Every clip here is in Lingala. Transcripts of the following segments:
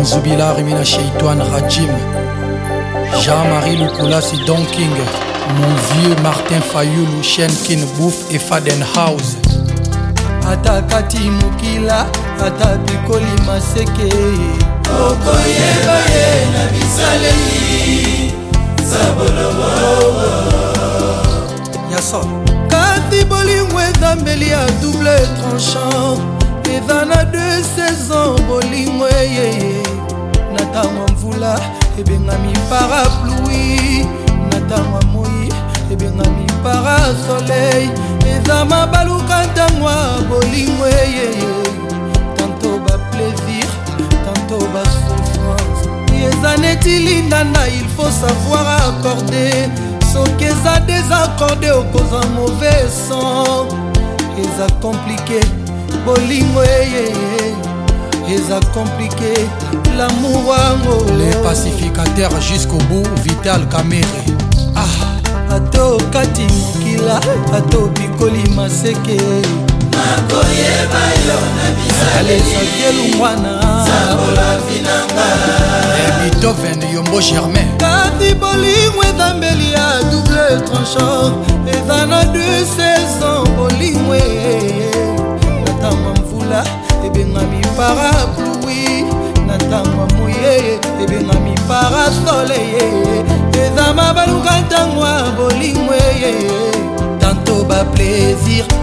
anzubila rimina sheitwan rajim jean-marie lukula sidon king mon vieux martin fayulu shenkin bouf et fadenhouse ata kati mokila ata bikoli maseke okoyeba ye na bisaleli zabolobo yaso kati bolingo ezambeli ya double tranchant eza na de saison bolingo eyeye na ntango mvula ebengami eh paraplui na ntango moi ebengami eh parasoleil eza mabaluka ntango bolingo eyeye tanto baplaisir tanto basouffrance eza neti lindanda il faut savoir accorder soki eza désacorde okoza mauvais son eza komplike bolingo eye eh, eh, eh. eza komplike lamour wango le pacificateur jusqu'au bout vital camere ah ato okati mokila ato obikoli maseke nakoyeba yo na bisalelesakelu mwana bitoven yombo germain kasi bolingo ezambeli ya double tranchant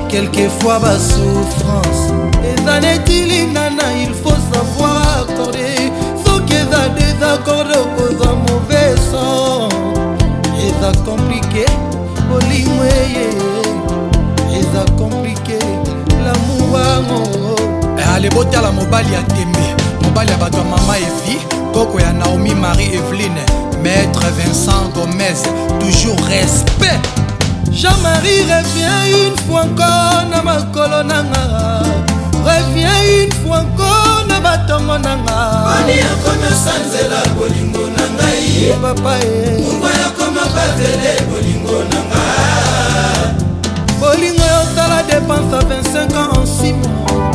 quelquefois ma souffrance. Et ça nest il faut savoir accorder soki eza désaccord okozwa mauvais ça et ça olimo Et ça compliqué, lamour wango ale la mobali ya tembe mobali ya ma maman et vie. Coco ya naomi marie Evelyne maître vincent gomez toujours respect jean-marie revien une fois encore na makolo nanga revien une fois encore na batongo nanga bani akomesa nzela bolingo na ngai papa e. mungo yakoma bavele bolingo na nga bolingo yotala dépense à 25 ans en 6 mois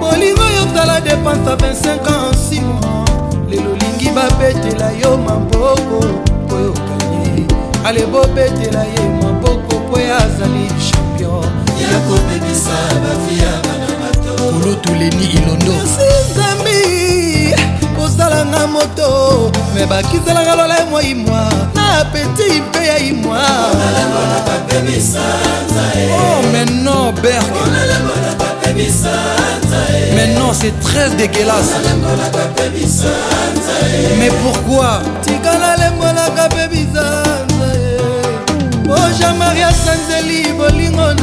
bolingo yotala dépense à 25 ans en 6 mois lelo olingi babetela yo maboko po yokanye ale bobetela ye maboko moko ye azali champion ya kobebisa bafia bana bato kulutuleni ilondo sinzambi kosalanga moto me bakizelanga lola emwa imwa na apeti mpe ya imwa e. oh, maintenant berk e. maintenant c'est très déguelasse e. mais pourquoi tikala lembolaka mpe bizar jean-marie asanzeli bolingo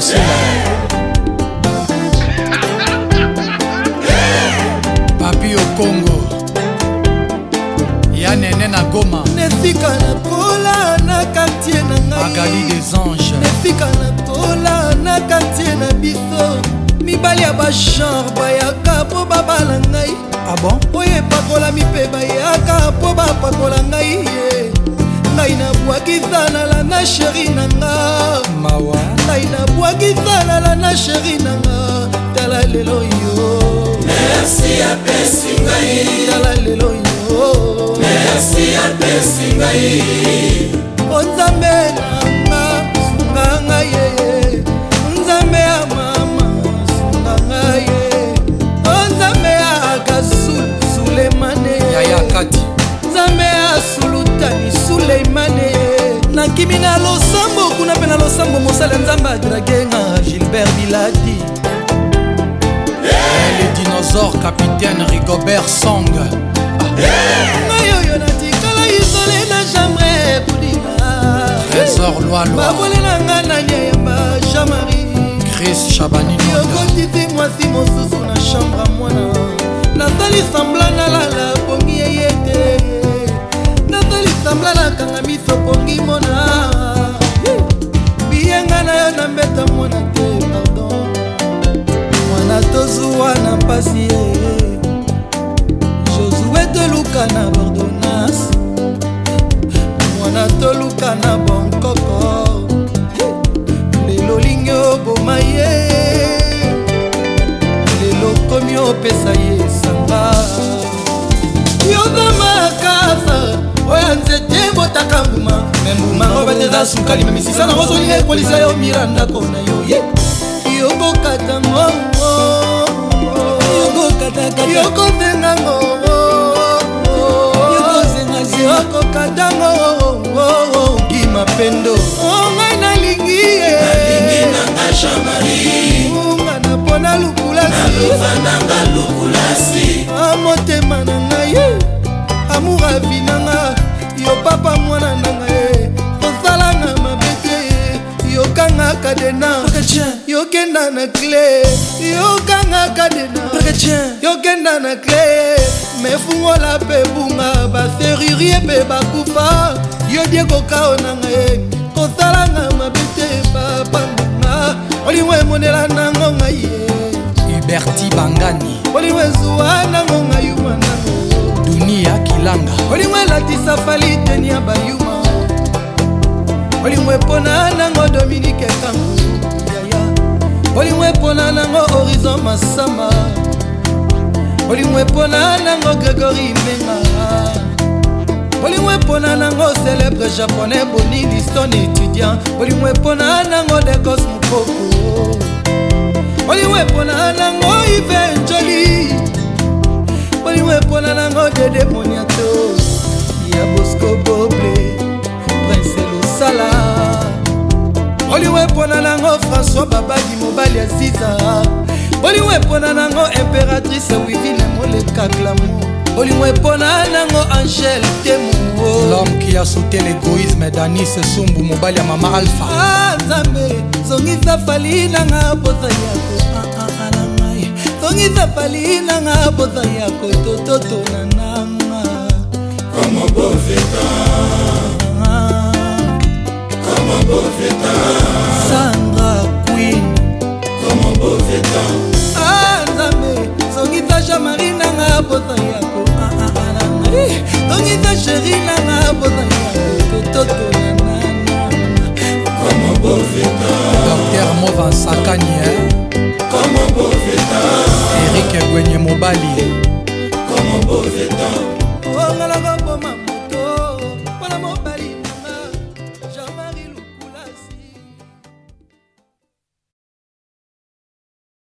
basuna papi okongo ya nene na goma nesika na pola na kartier na ngaiakali des anges nesika na pola na kartier na biso mibali ya bachambre bayaka mpo babala ngai abon ah oyo epakolami mpe bayaka mpo bapakola ngai wakizalala na sheri nanga mawa ngai nabwakizalala na sheri nanga tala lelo yo merci apesi ngai tala lelo yo merci apesi ngai mosala nzambe adragenga gilbert biladi le dinosaure capitaine rigobert song ngai oyo natikala isole na jambre pudina babolelanga na nyayamba jamari chris chabaniyokoti te mwasi mosusu na chambre mwana nasali sambla nalala pongi yeye te wana toluka na bonkoko lelo lingi oboma ye lelo komi opesa ye esanga yoza makasa oya nzete ebotaka mbuma me mbuma obete eza sukali me misisa nango soli ekolisa yo mira ndako na yo ye yokokata ngongo yokokataka yoko lovananga lukulasi amotema na ngai amour avinanga yo papa mwana na ngai kosalanga mabe te yokangaka dena yokenda na cle yokangaka dena yokenda na cle mefungola mpe bunga baserurier mpe bakufa yo die kokao na ngai kristo masama olimwe mpona nango gregori menga olimwe mpona nango célèbre japonais boni liston étudiant olimwe mpona nango decos mokoko olimwe mpona nango ivenjoli olimwe mpona nango dede moniato ya bosco boble prince losala oliwe mpona nango françois babadi mobali aziza bolingo epona nango imperatrice wivine moleka glamo bolingo epona nango angele temuo l'homme qui a soute l'égoïsme danis sumbu mobali ya mama alpha ah, nzambe zongisa fali nanga posa yako ah, ah, na ah, ngai zongisa fali nanga posa yako tototo na nanga Como bom vetar Como bom vetar nanga boza yako tongisa sheri nanga boza yako tototoyananadocter mova sakanie eric egwenye mobali